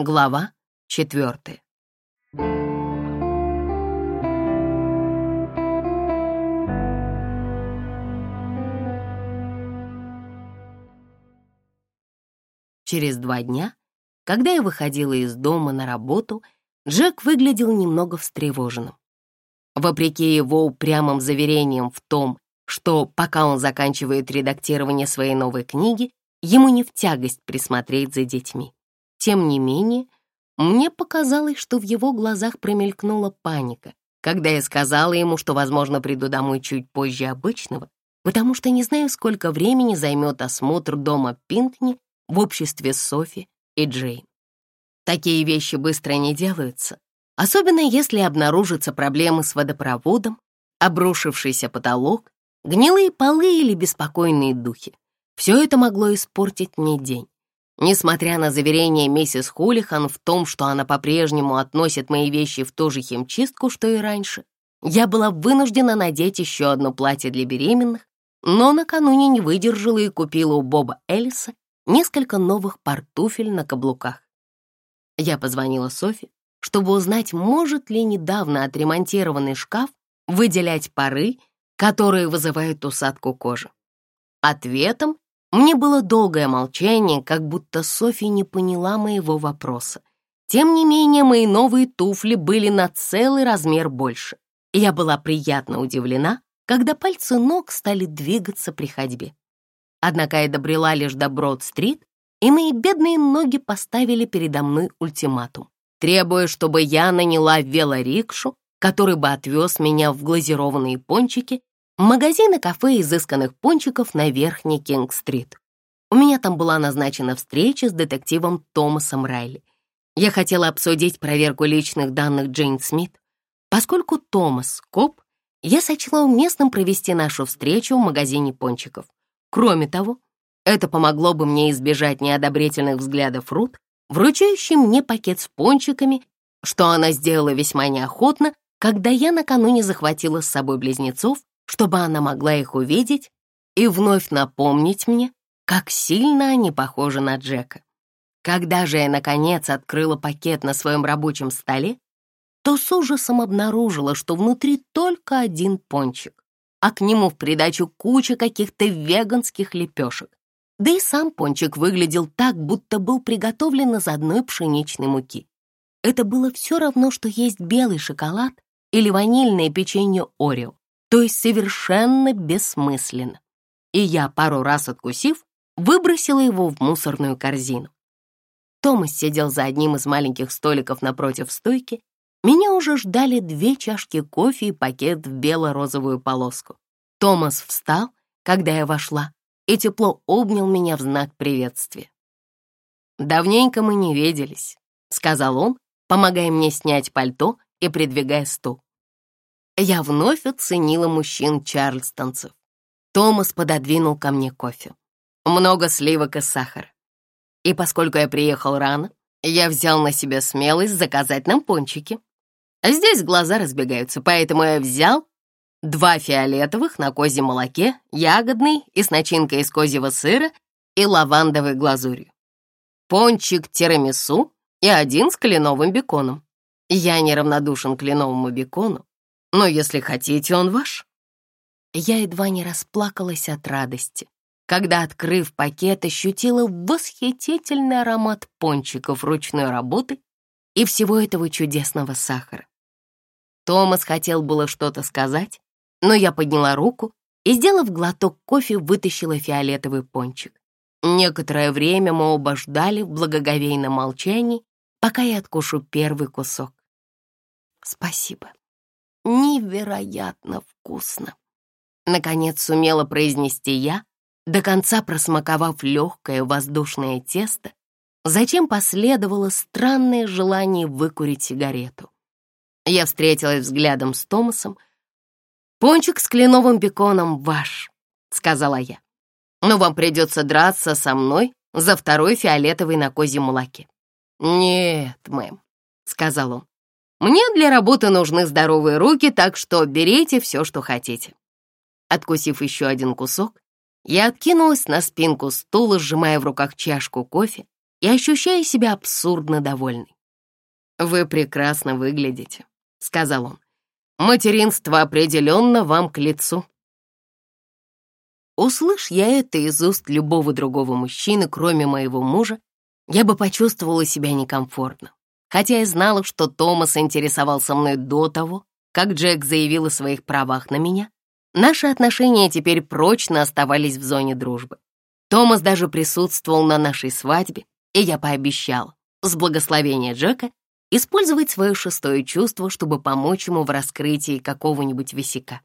Глава четвертая. Через два дня, когда я выходила из дома на работу, Джек выглядел немного встревоженным. Вопреки его упрямым заверениям в том, что пока он заканчивает редактирование своей новой книги, ему не в тягость присмотреть за детьми. Тем не менее, мне показалось, что в его глазах промелькнула паника, когда я сказала ему, что, возможно, приду домой чуть позже обычного, потому что не знаю, сколько времени займет осмотр дома Пинкни в обществе Софи и Джейн. Такие вещи быстро не делаются, особенно если обнаружатся проблемы с водопроводом, обрушившийся потолок, гнилые полы или беспокойные духи. Все это могло испортить мне день. Несмотря на заверение миссис Хулихан в том, что она по-прежнему относит мои вещи в ту же химчистку, что и раньше, я была вынуждена надеть еще одно платье для беременных, но накануне не выдержала и купила у Боба Элиса несколько новых портуфель на каблуках. Я позвонила Софи, чтобы узнать, может ли недавно отремонтированный шкаф выделять пары, которые вызывают усадку кожи. Ответом мне было долгое молчание, как будто Софи не поняла моего вопроса. Тем не менее, мои новые туфли были на целый размер больше. Я была приятно удивлена, когда пальцы ног стали двигаться при ходьбе. Однако я добрела лишь до Брод-стрит, и мои бедные ноги поставили передо мной ультиматум, требуя, чтобы я наняла велорикшу, который бы отвез меня в глазированные пончики Магазин и кафе изысканных пончиков на Верхней Кинг-стрит. У меня там была назначена встреча с детективом Томасом Райли. Я хотела обсудить проверку личных данных Джейн Смит. Поскольку Томас — коп, я сочла уместным провести нашу встречу в магазине пончиков. Кроме того, это помогло бы мне избежать неодобрительных взглядов Рут, вручающей мне пакет с пончиками, что она сделала весьма неохотно, когда я накануне захватила с собой близнецов чтобы она могла их увидеть и вновь напомнить мне, как сильно они похожи на Джека. Когда же я, наконец, открыла пакет на своем рабочем столе, то с ужасом обнаружила, что внутри только один пончик, а к нему в придачу куча каких-то веганских лепешек. Да и сам пончик выглядел так, будто был приготовлен из одной пшеничной муки. Это было все равно, что есть белый шоколад или ванильное печенье Орео то есть совершенно бессмысленно. И я, пару раз откусив, выбросила его в мусорную корзину. Томас сидел за одним из маленьких столиков напротив стойки. Меня уже ждали две чашки кофе и пакет в бело-розовую полоску. Томас встал, когда я вошла, и тепло обнял меня в знак приветствия. «Давненько мы не виделись», — сказал он, помогая мне снять пальто и придвигая стул. Я вновь оценила мужчин чарльстонцев. Томас пододвинул ко мне кофе. Много сливок и сахара. И поскольку я приехал рано, я взял на себя смелость заказать нам пончики. Здесь глаза разбегаются, поэтому я взял два фиолетовых на козьем молоке, ягодный и с начинкой из козьего сыра и лавандовой глазурью. Пончик тирамису и один с кленовым беконом. Я неравнодушен к кленовому бекону, но если хотите, он ваш». Я едва не расплакалась от радости, когда, открыв пакет, ощутила восхитительный аромат пончиков ручной работы и всего этого чудесного сахара. Томас хотел было что-то сказать, но я подняла руку и, сделав глоток кофе, вытащила фиолетовый пончик. Некоторое время мы оба ждали в благоговейном молчании, пока я откушу первый кусок. «Спасибо», невероятно вкусно. Наконец сумела произнести я, до конца просмаковав легкое воздушное тесто, затем последовало странное желание выкурить сигарету. Я встретилась взглядом с Томасом. «Пончик с кленовым беконом ваш», — сказала я. «Но вам придется драться со мной за второй фиолетовый на козьем молоке». «Нет, мэм», — сказал он. Мне для работы нужны здоровые руки, так что берите все, что хотите». Откусив еще один кусок, я откинулась на спинку стула, сжимая в руках чашку кофе, и ощущая себя абсурдно довольной. «Вы прекрасно выглядите», — сказал он. «Материнство определенно вам к лицу». Услышь я это из уст любого другого мужчины, кроме моего мужа, я бы почувствовала себя некомфортно. Хотя я знала, что Томас интересовался мной до того, как Джек заявил о своих правах на меня, наши отношения теперь прочно оставались в зоне дружбы. Томас даже присутствовал на нашей свадьбе, и я пообещала, с благословения Джека, использовать свое шестое чувство, чтобы помочь ему в раскрытии какого-нибудь висяка.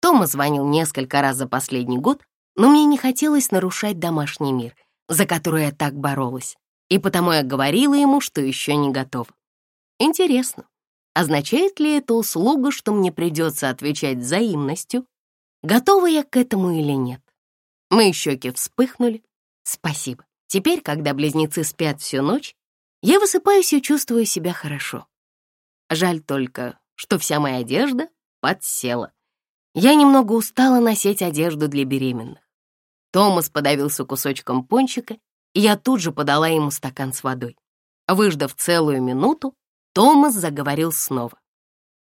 Тома звонил несколько раз за последний год, но мне не хотелось нарушать домашний мир, за который я так боролась, и потому я говорила ему, что еще не готова. Интересно, означает ли это услуга, что мне придется отвечать взаимностью, готова я к этому или нет? Мои щеки вспыхнули. Спасибо. Теперь, когда близнецы спят всю ночь, я высыпаюсь и чувствую себя хорошо. Жаль только, что вся моя одежда подсела. Я немного устала носить одежду для беременных. Томас подавился кусочком пончика, я тут же подала ему стакан с водой. Выждав целую минуту, Томас заговорил снова.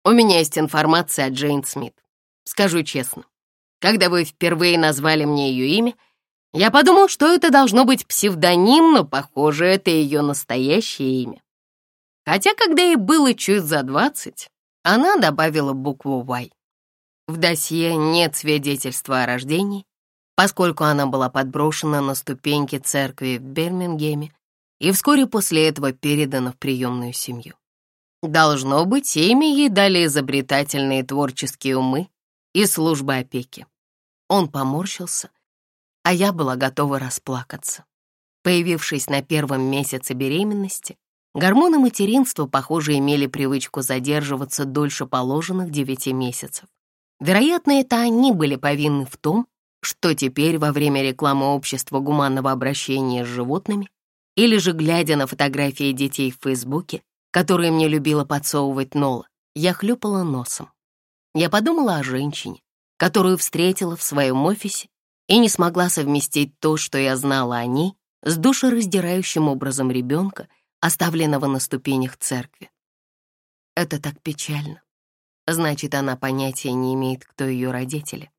«У меня есть информация от Джейн Смит. Скажу честно, когда вы впервые назвали мне ее имя, я подумал, что это должно быть псевдоним, но, похоже, это ее настоящее имя. Хотя, когда ей было чуть за двадцать, она добавила букву «Y». В досье нет свидетельства о рождении, поскольку она была подброшена на ступеньки церкви в Бирмингеме и вскоре после этого передана в приемную семью. Должно быть, имя ей дали изобретательные творческие умы и служба опеки. Он поморщился, а я была готова расплакаться. Появившись на первом месяце беременности, гормоны материнства, похоже, имели привычку задерживаться дольше положенных девяти месяцев. Вероятно, это они были повинны в том, что теперь во время рекламы общества гуманного обращения с животными или же глядя на фотографии детей в Фейсбуке, которые мне любила подсовывать Нола, я хлюпала носом. Я подумала о женщине, которую встретила в своем офисе и не смогла совместить то, что я знала о ней, с душераздирающим образом ребенка, оставленного на ступенях церкви. Это так печально. Значит, она понятия не имеет, кто ее родители.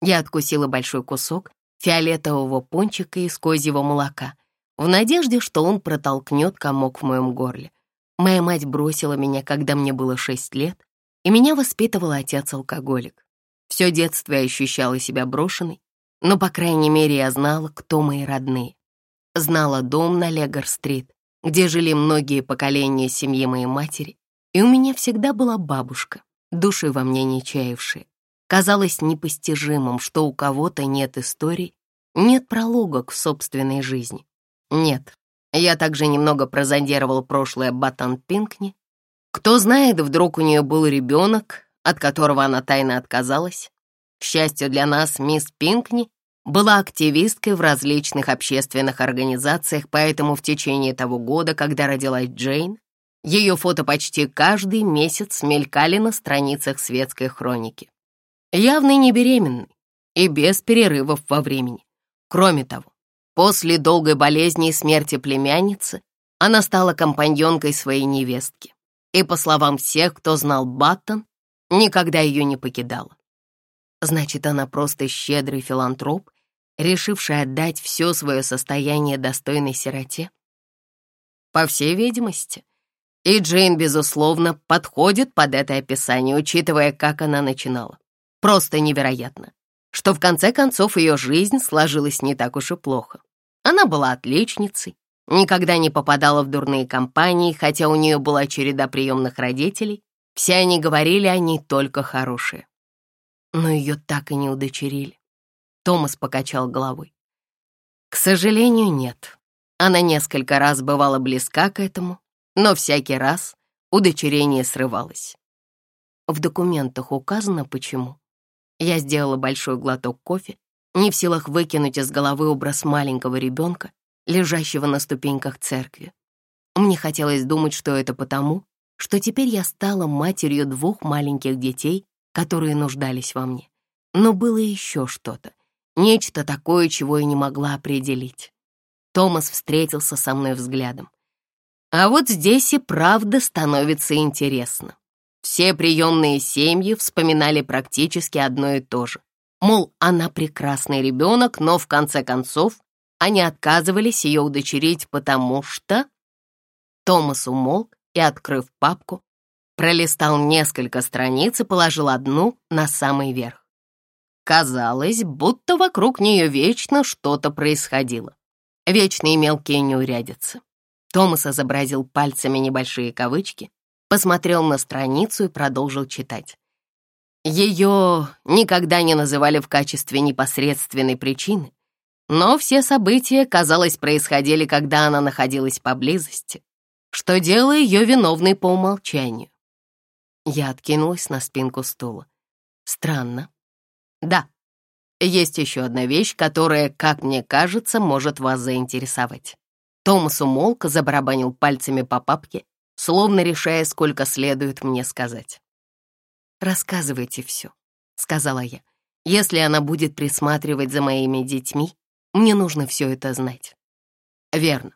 Я откусила большой кусок фиолетового пончика из козьего молока в надежде, что он протолкнет комок в моем горле. Моя мать бросила меня, когда мне было шесть лет, и меня воспитывал отец-алкоголик. Все детство я ощущала себя брошенной, но, по крайней мере, я знала, кто мои родные. Знала дом на Легор-стрит, где жили многие поколения семьи моей матери, и у меня всегда была бабушка, души во мне не чаявшие. Казалось непостижимым, что у кого-то нет истории, нет пролога к собственной жизни. Нет, я также немного прозондировал прошлое Батан Пинкни. Кто знает, вдруг у нее был ребенок, от которого она тайно отказалась. К счастью для нас, мисс Пинкни была активисткой в различных общественных организациях, поэтому в течение того года, когда родилась Джейн, ее фото почти каждый месяц мелькали на страницах светской хроники. Явно не беременный и без перерывов во времени. Кроме того, после долгой болезни и смерти племянницы она стала компаньонкой своей невестки. И, по словам всех, кто знал Баттон, никогда ее не покидала. Значит, она просто щедрый филантроп, решивший отдать все свое состояние достойной сироте? По всей видимости, и Джейн, безусловно, подходит под это описание, учитывая, как она начинала. Просто невероятно, что в конце концов ее жизнь сложилась не так уж и плохо. Она была отличницей, никогда не попадала в дурные компании, хотя у нее была череда приемных родителей, все они говорили о ней только хорошие. Но ее так и не удочерили. Томас покачал головой. К сожалению, нет. Она несколько раз бывала близка к этому, но всякий раз удочерение срывалось. В документах указано, почему. Я сделала большой глоток кофе, не в силах выкинуть из головы образ маленького ребенка, лежащего на ступеньках церкви. Мне хотелось думать, что это потому, что теперь я стала матерью двух маленьких детей, которые нуждались во мне. Но было еще что-то, нечто такое, чего я не могла определить. Томас встретился со мной взглядом. А вот здесь и правда становится интересно. Все приемные семьи вспоминали практически одно и то же. Мол, она прекрасный ребенок, но в конце концов они отказывались ее удочерить, потому что... Томас умолк и, открыв папку, пролистал несколько страниц и положил одну на самый верх. Казалось, будто вокруг нее вечно что-то происходило. Вечные мелкие неурядицы. Томас изобразил пальцами небольшие кавычки, посмотрел на страницу и продолжил читать. Ее никогда не называли в качестве непосредственной причины, но все события, казалось, происходили, когда она находилась поблизости, что делало ее виновной по умолчанию. Я откинулась на спинку стула. Странно. Да, есть еще одна вещь, которая, как мне кажется, может вас заинтересовать. Томас умолк, забарабанил пальцами по папке, словно решая, сколько следует мне сказать. «Рассказывайте все», — сказала я. «Если она будет присматривать за моими детьми, мне нужно все это знать». «Верно».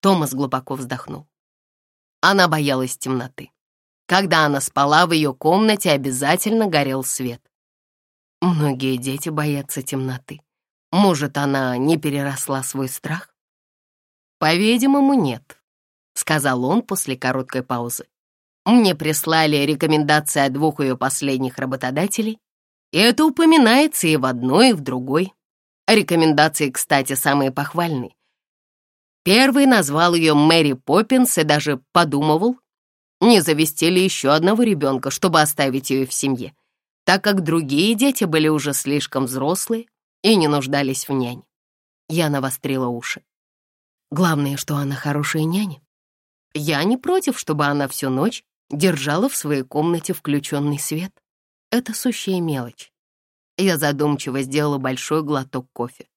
Томас глубоко вздохнул. Она боялась темноты. Когда она спала, в ее комнате обязательно горел свет. Многие дети боятся темноты. Может, она не переросла свой страх? По-видимому, нет, сказал он после короткой паузы. Мне прислали рекомендации от двух ее последних работодателей, и это упоминается и в одной, и в другой. Рекомендации, кстати, самые похвальные. Первый назвал ее Мэри Поппинс и даже подумывал, не завести ли еще одного ребенка, чтобы оставить ее в семье, так как другие дети были уже слишком взрослые и не нуждались в няне. Я навострила уши. Главное, что она хорошая няня. Я не против, чтобы она всю ночь держала в своей комнате включенный свет. Это сущая мелочь. Я задумчиво сделала большой глоток кофе.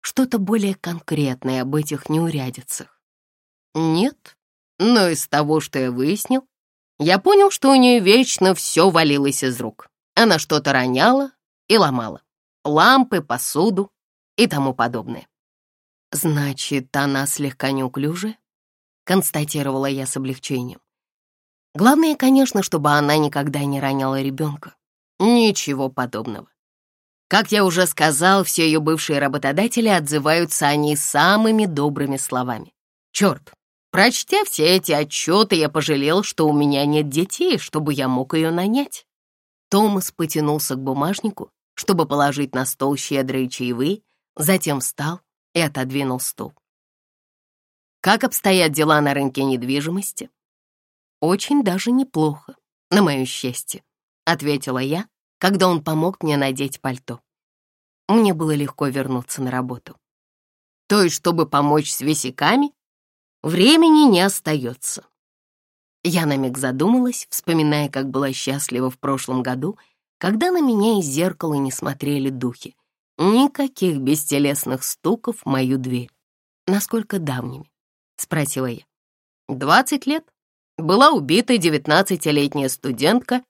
Что-то более конкретное об этих неурядицах. Нет, но из того, что я выяснил, я понял, что у нее вечно все валилось из рук. Она что-то роняла и ломала. Лампы, посуду и тому подобное. Значит, она слегка неуклюжая? Констатировала я с облегчением. Главное, конечно, чтобы она никогда не роняла ребенка. Ничего подобного. Как я уже сказал, все ее бывшие работодатели отзываются о ней самыми добрыми словами. Черт, прочтя все эти отчеты, я пожалел, что у меня нет детей, чтобы я мог ее нанять. Томас потянулся к бумажнику, чтобы положить на стол щедрые чаевые, затем встал и отодвинул стул. Как обстоят дела на рынке недвижимости? «Очень даже неплохо, на мое счастье», — ответила я, когда он помог мне надеть пальто. Мне было легко вернуться на работу. То есть, чтобы помочь с висяками, времени не остается. Я на миг задумалась, вспоминая, как была счастлива в прошлом году, когда на меня из зеркала не смотрели духи. Никаких бестелесных стуков в мою дверь. Насколько давними? — спросила я. «Двадцать лет», была убита 19-летняя студентка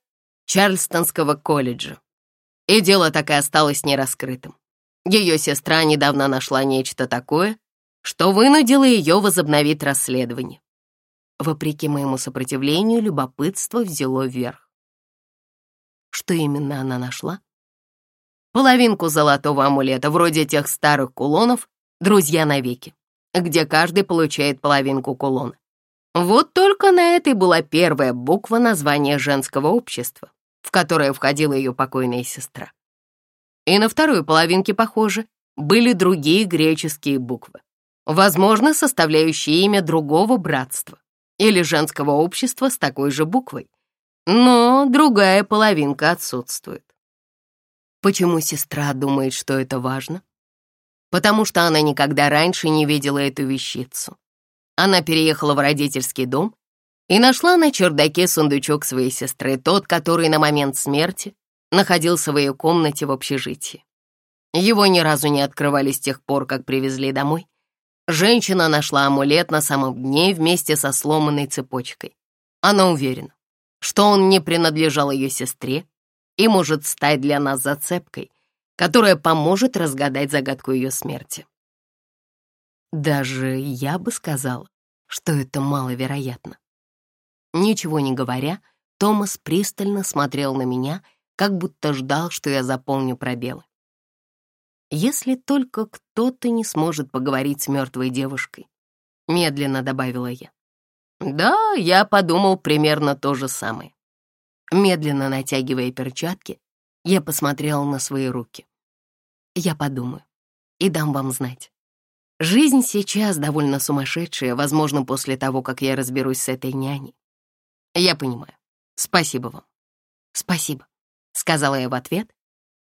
Чарльстонского колледжа. И дело так и осталось нераскрытым. Ее сестра недавно нашла нечто такое, что вынудило ее возобновить расследование. Вопреки моему сопротивлению, любопытство взяло вверх. Что именно она нашла? Половинку золотого амулета, вроде тех старых кулонов «Друзья навеки», где каждый получает половинку кулона. Вот только на этой была первая буква названия женского общества, в которое входила ее покойная сестра. И на второй половинке, похоже, были другие греческие буквы, возможно, составляющие имя другого братства или женского общества с такой же буквой. Но другая половинка отсутствует. Почему сестра думает, что это важно? Потому что она никогда раньше не видела эту вещицу она переехала в родительский дом и нашла на чердаке сундучок своей сестры, тот, который на момент смерти находился в ее комнате в общежитии. Его ни разу не открывали с тех пор, как привезли домой. Женщина нашла амулет на самом дне вместе со сломанной цепочкой. Она уверена, что он не принадлежал ее сестре и может стать для нас зацепкой, которая поможет разгадать загадку ее смерти. Даже я бы сказала, что это маловероятно. Ничего не говоря, Томас пристально смотрел на меня, как будто ждал, что я заполню пробелы. Если только кто-то не сможет поговорить с мертвой девушкой, медленно добавила я. Да, я подумал примерно то же самое. Медленно натягивая перчатки, я посмотрела на свои руки. Я подумаю и дам вам знать. Жизнь сейчас довольно сумасшедшая, возможно, после того, как я разберусь с этой няней. Я понимаю. Спасибо вам. Спасибо, сказала я в ответ,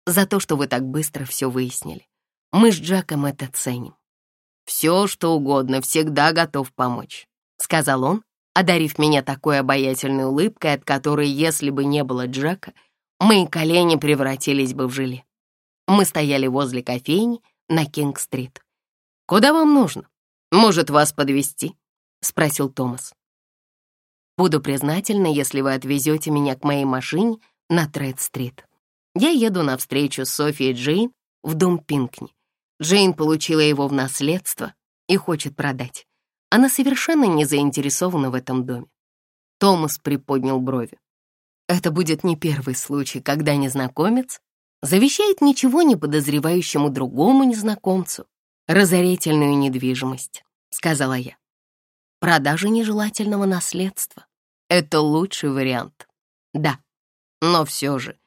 за то, что вы так быстро все выяснили. Мы с Джаком это ценим. Все, что угодно, всегда готов помочь, сказал он, одарив меня такой обаятельной улыбкой, от которой, если бы не было Джака, мои колени превратились бы в желе. Мы стояли возле кофейни на Кинг-стрит. «Куда вам нужно? Может, вас подвести? спросил Томас. «Буду признательна, если вы отвезете меня к моей машине на Тред-стрит. Я еду навстречу с Софией Джейн в дом Пинкни. Джейн получила его в наследство и хочет продать. Она совершенно не заинтересована в этом доме. Томас приподнял брови. Это будет не первый случай, когда незнакомец завещает ничего не подозревающему другому незнакомцу разорительную недвижимость», — сказала я. «Продажа нежелательного наследства — это лучший вариант. Да, но все же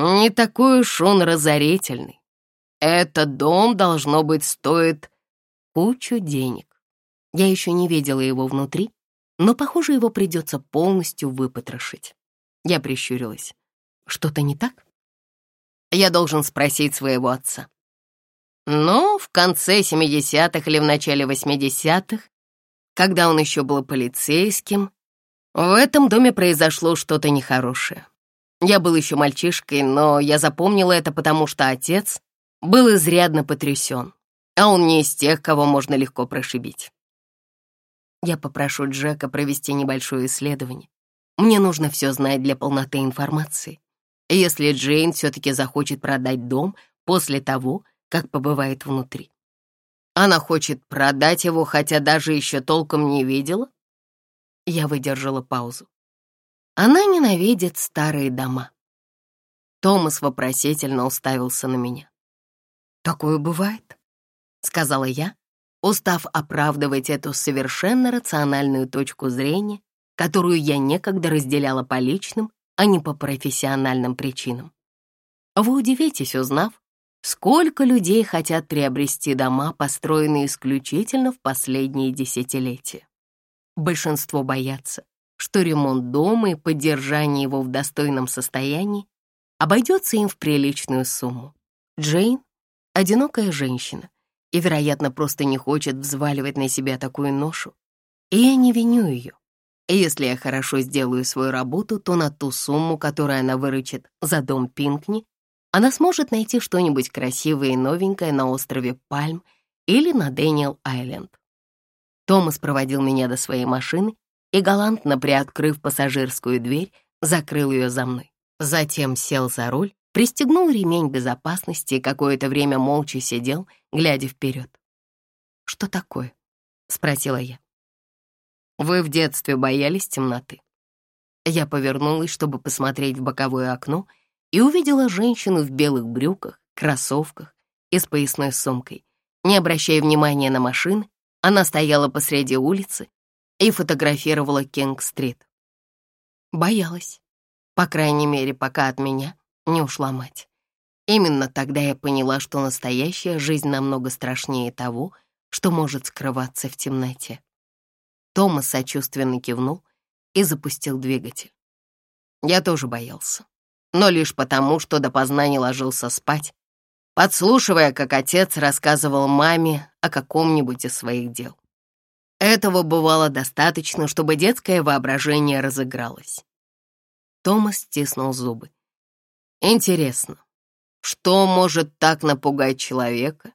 не такой уж он разорительный. Этот дом, должно быть, стоит кучу денег. Я еще не видела его внутри, но, похоже, его придется полностью выпотрошить. Я прищурилась. Что-то не так? Я должен спросить своего отца. Но в конце 70-х или в начале 80-х, когда он еще был полицейским, в этом доме произошло что-то нехорошее. Я был еще мальчишкой, но я запомнила это, потому что отец был изрядно потрясен, а он не из тех, кого можно легко прошибить. Я попрошу Джека провести небольшое исследование. Мне нужно все знать для полноты информации. Если Джейн все-таки захочет продать дом после того, как побывает внутри. Она хочет продать его, хотя даже еще толком не видела? Я выдержала паузу. Она ненавидит старые дома. Томас вопросительно уставился на меня. «Такое бывает», — сказала я, устав оправдывать эту совершенно рациональную точку зрения, которую я некогда разделяла по личным, а не по профессиональным причинам. Вы удивитесь, узнав, Сколько людей хотят приобрести дома, построенные исключительно в последние десятилетия? Большинство боятся, что ремонт дома и поддержание его в достойном состоянии обойдется им в приличную сумму. Джейн — одинокая женщина и, вероятно, просто не хочет взваливать на себя такую ношу. И я не виню ее. Если я хорошо сделаю свою работу, то на ту сумму, которую она выручит за дом Пинкни, она сможет найти что-нибудь красивое и новенькое на острове Пальм или на Дэниел-Айленд. Томас проводил меня до своей машины и, галантно приоткрыв пассажирскую дверь, закрыл ее за мной. Затем сел за руль, пристегнул ремень безопасности и какое-то время молча сидел, глядя вперед. «Что такое?» — спросила я. «Вы в детстве боялись темноты?» Я повернулась, чтобы посмотреть в боковое окно — и увидела женщину в белых брюках, кроссовках и с поясной сумкой. Не обращая внимания на машины, она стояла посреди улицы и фотографировала Кинг-стрит. Боялась. По крайней мере, пока от меня не ушла мать. Именно тогда я поняла, что настоящая жизнь намного страшнее того, что может скрываться в темноте. Томас сочувственно кивнул и запустил двигатель. Я тоже боялся но лишь потому, что допоздна не ложился спать, подслушивая, как отец рассказывал маме о каком-нибудь из своих дел. Этого бывало достаточно, чтобы детское воображение разыгралось. Томас стиснул зубы. Интересно, что может так напугать человека,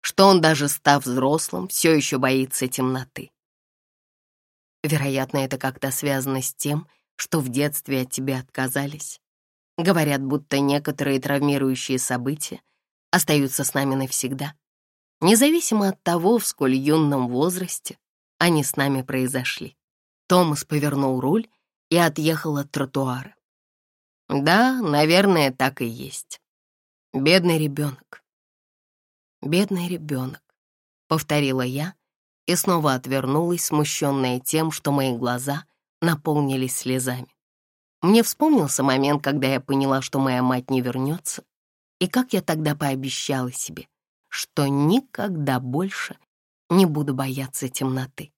что он, даже став взрослым, все еще боится темноты? Вероятно, это как-то связано с тем, что в детстве от тебя отказались. Говорят, будто некоторые травмирующие события остаются с нами навсегда. независимо от того, в сколь юном возрасте они с нами произошли. Томас повернул руль и отъехал от тротуара. Да, наверное, так и есть. Бедный ребенок. Бедный ребенок, повторила я и снова отвернулась, смущенная тем, что мои глаза наполнились слезами. Мне вспомнился момент, когда я поняла, что моя мать не вернется, и как я тогда пообещала себе, что никогда больше не буду бояться темноты.